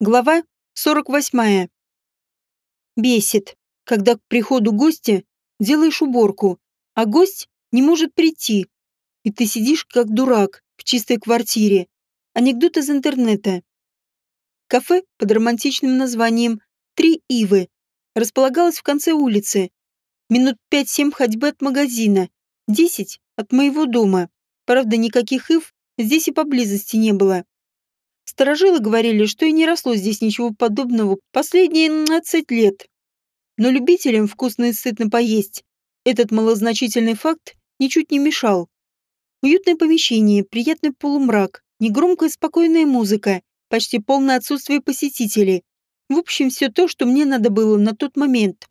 Глава 48. Бесит, когда к приходу гостя делаешь уборку, а гость не может прийти, и ты сидишь как дурак в чистой квартире. Анекдот из интернета. Кафе под романтичным названием «Три Ивы» располагалось в конце улицы. Минут пять-семь ходьбы от магазина, десять от моего дома. Правда, никаких Ив здесь и поблизости не было. Старожилы говорили, что и не росло здесь ничего подобного последние 12 лет. Но любителям вкусно и сытно поесть этот малозначительный факт ничуть не мешал. Уютное помещение, приятный полумрак, негромкая спокойная музыка, почти полное отсутствие посетителей. В общем, все то, что мне надо было на тот момент.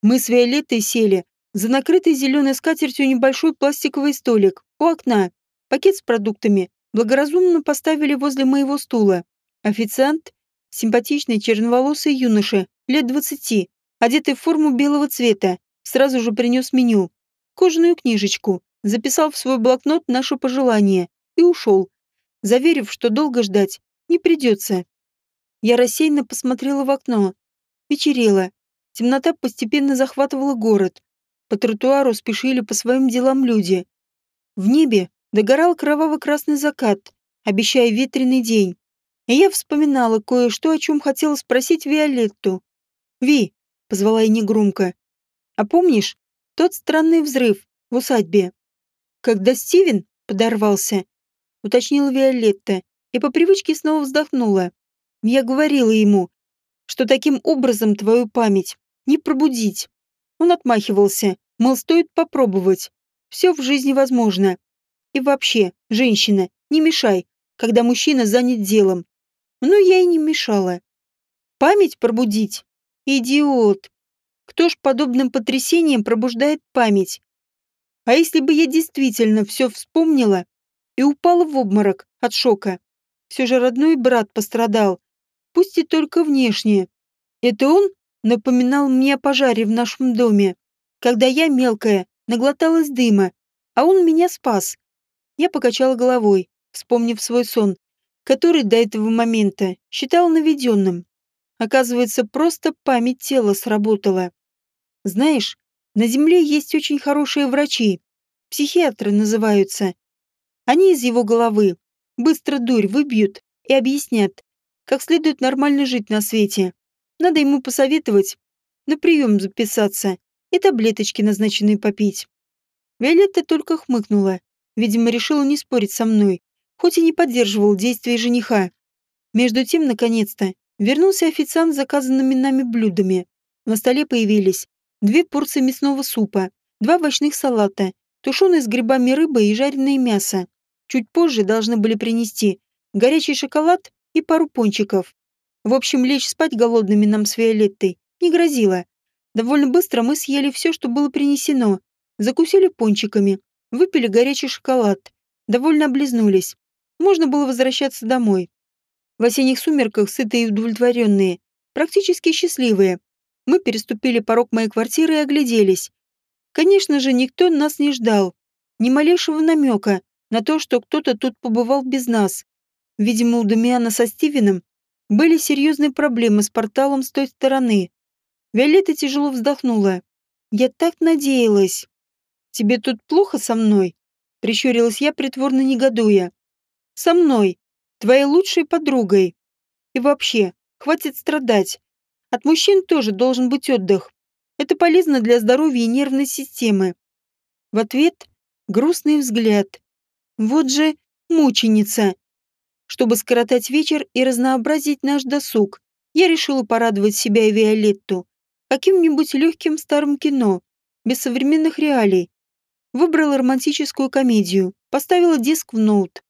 Мы с Виолеттой сели за накрытый зеленой скатертью небольшой пластиковый столик у окна, пакет с продуктами, благоразумно поставили возле моего стула. Официант, симпатичный черноволосый юноша, лет двадцати, одетый в форму белого цвета, сразу же принес меню, кожаную книжечку, записал в свой блокнот наше пожелание и ушел, заверив, что долго ждать не придется. Я рассеянно посмотрела в окно. Вечерело. Темнота постепенно захватывала город. По тротуару спешили по своим делам люди. В небе Догорал кроваво-красный закат, обещая ветреный день. И я вспоминала кое-что, о чем хотела спросить Виолетту. «Ви», — позвала я негромко, — «а помнишь тот странный взрыв в усадьбе?» «Когда Стивен подорвался», — уточнила Виолетта, и по привычке снова вздохнула. Я говорила ему, что таким образом твою память не пробудить. Он отмахивался, мол, стоит попробовать. Все в жизни возможно. И вообще, женщина, не мешай, когда мужчина занят делом. Ну, я и не мешала. Память пробудить? Идиот. Кто ж подобным потрясением пробуждает память? А если бы я действительно все вспомнила и упала в обморок от шока? Все же родной брат пострадал, пусть и только внешне. Это он напоминал мне о пожаре в нашем доме, когда я, мелкая, наглоталась дыма, а он меня спас. Я покачала головой, вспомнив свой сон, который до этого момента считал наведенным. Оказывается, просто память тела сработала. Знаешь, на Земле есть очень хорошие врачи. Психиатры называются. Они из его головы быстро дурь выбьют и объяснят, как следует нормально жить на свете. Надо ему посоветовать, на прием записаться и таблеточки назначенные попить. Виолетта только хмыкнула, Видимо, решила не спорить со мной, хоть и не поддерживал действия жениха. Между тем, наконец-то, вернулся официант с заказанными нами блюдами. На столе появились две порции мясного супа, два овощных салата, тушеная с грибами рыба и жареное мясо. Чуть позже должны были принести горячий шоколад и пару пончиков. В общем, лечь спать голодными нам с Виолеттой не грозило. Довольно быстро мы съели все, что было принесено, закусили пончиками, Выпили горячий шоколад. Довольно облизнулись. Можно было возвращаться домой. В осенних сумерках, сытые и удовлетворенные, практически счастливые, мы переступили порог моей квартиры и огляделись. Конечно же, никто нас не ждал. Ни малейшего намека на то, что кто-то тут побывал без нас. Видимо, у Дамиана со Стивеном были серьезные проблемы с порталом с той стороны. Виолетта тяжело вздохнула. Я так надеялась. «Тебе тут плохо со мной?» — прищурилась я, притворно негодуя. «Со мной, твоей лучшей подругой. И вообще, хватит страдать. От мужчин тоже должен быть отдых. Это полезно для здоровья и нервной системы». В ответ грустный взгляд. Вот же мученица. Чтобы скоротать вечер и разнообразить наш досуг, я решила порадовать себя и Виолетту каким-нибудь легким старым кино, без современных реалий, Выбрала романтическую комедию, поставила диск в ноут.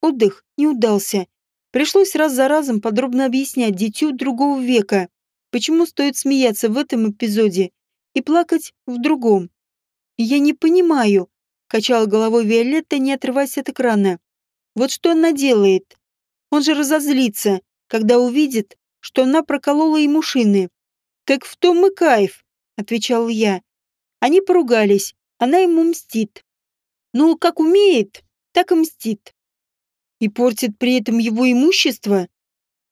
Отдых не удался. Пришлось раз за разом подробно объяснять дитю другого века, почему стоит смеяться в этом эпизоде и плакать в другом. «Я не понимаю», — качала головой Виолетта, не отрываясь от экрана. «Вот что она делает? Он же разозлится, когда увидит, что она проколола ему шины». «Так в том и кайф», — отвечал я. Они поругались, она ему мстит. Ну, как умеет, так и мстит. И портит при этом его имущество?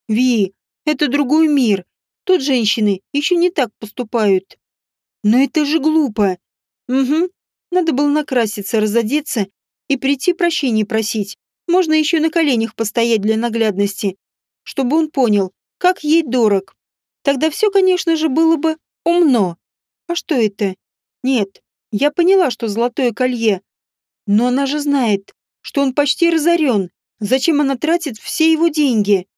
Ви, Это другой мир. Тут женщины еще не так поступают. Но это же глупо. Угу. Надо было накраситься, разодеться и прийти прощения просить. Можно еще на коленях постоять для наглядности, чтобы он понял, как ей дорог. Тогда все, конечно же, было бы умно. А что это? Нет, я поняла, что золотое колье. Но она же знает, что он почти разорен. Зачем она тратит все его деньги?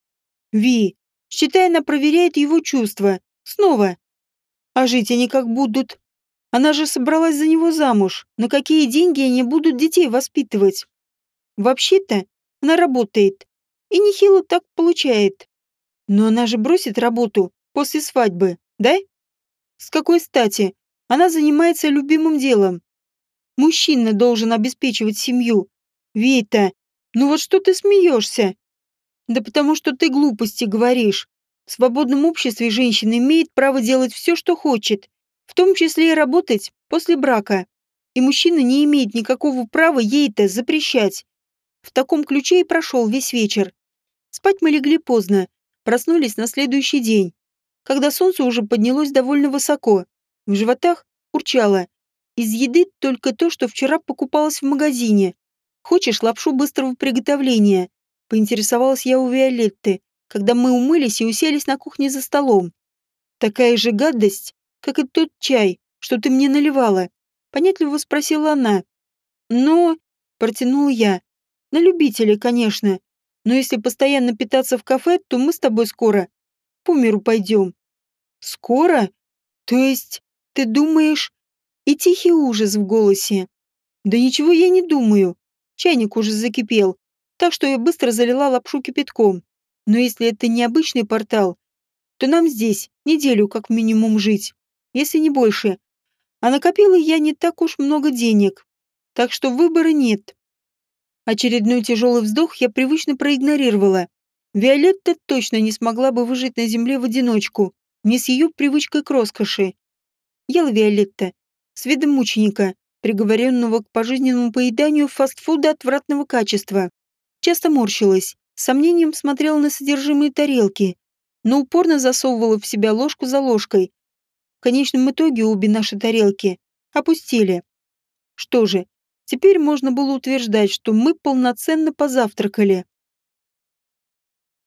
Ви, считай, она проверяет его чувства. Снова. А жить они как будут? Она же собралась за него замуж. На какие деньги они будут детей воспитывать? Вообще-то, она работает. И нехило так получает. Но она же бросит работу после свадьбы, да? С какой стати? Она занимается любимым делом. Мужчина должен обеспечивать семью. Вейта, ну вот что ты смеешься? Да потому что ты глупости говоришь. В свободном обществе женщина имеет право делать все, что хочет, в том числе и работать после брака. И мужчина не имеет никакого права ей это запрещать. В таком ключе и прошел весь вечер. Спать мы легли поздно, проснулись на следующий день, когда солнце уже поднялось довольно высоко. В животах урчало. Из еды только то, что вчера покупалось в магазине. Хочешь лапшу быстрого приготовления? Поинтересовалась я у Виолетты, когда мы умылись и уселись на кухне за столом. Такая же гадость, как и тот чай, что ты мне наливала. Понятливо спросила она. Но, протянул я, на любителя, конечно. Но если постоянно питаться в кафе, то мы с тобой скоро по миру пойдем. Скоро? То есть, ты думаешь... И тихий ужас в голосе. Да ничего я не думаю. Чайник уже закипел, так что я быстро залила лапшу кипятком. Но если это не обычный портал, то нам здесь неделю как минимум жить, если не больше. А накопила я не так уж много денег, так что выбора нет. Очередной тяжелый вздох я привычно проигнорировала. Виолетта точно не смогла бы выжить на земле в одиночку, не с ее привычкой к роскоши. Ела Виолетта, с видом мученика, приговоренного к пожизненному поеданию фастфуда отвратного качества. Часто морщилась, с сомнением смотрела на содержимое тарелки, но упорно засовывала в себя ложку за ложкой. В конечном итоге обе наши тарелки опустили. Что же, теперь можно было утверждать, что мы полноценно позавтракали.